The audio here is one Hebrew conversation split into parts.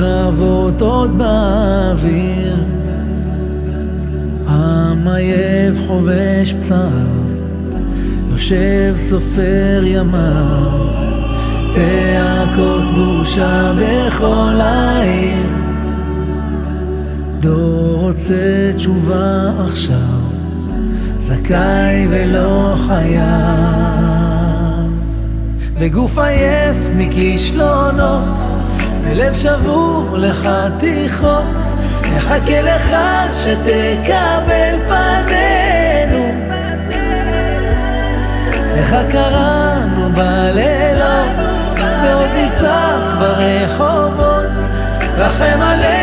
להבות עוד באוויר. עם עייף חובש פצעיו יושב סופר ימיו. צעקות בושה בכל העיר. דור רוצה תשובה עכשיו זכאי ולא חייב. בגוף עייף מכישלונות בלב שבור לחתיכות. נחכה לך שתקבל פנינו. לך קראנו בלילות ועוד נצעק ברחובות. רחם עלינו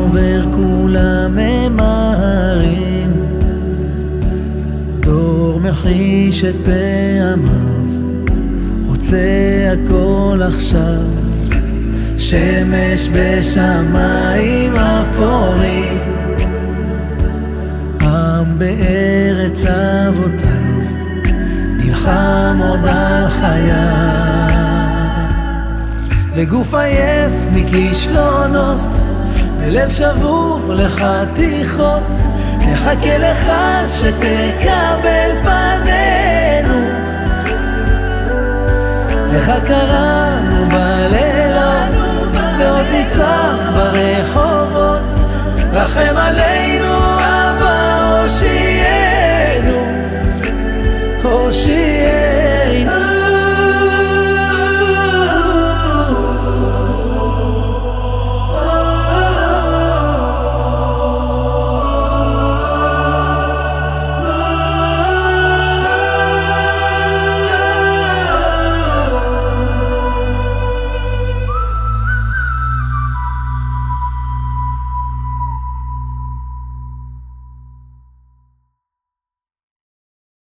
עובר כולם ממהרים. דור מחיש את פעמיו רוצה הכל עכשיו. שמש בשמיים אפורים. עם בארץ אבותיו נלחם עוד על חייו. בגוף עייף מכישלונות ולב שבור לחתיכות, נחכה לך שתקבל פנינו. לך קראנו בלילות, ועוד נצעק ברחובות, רחם עלינו אבא הושיענו, הושיענו.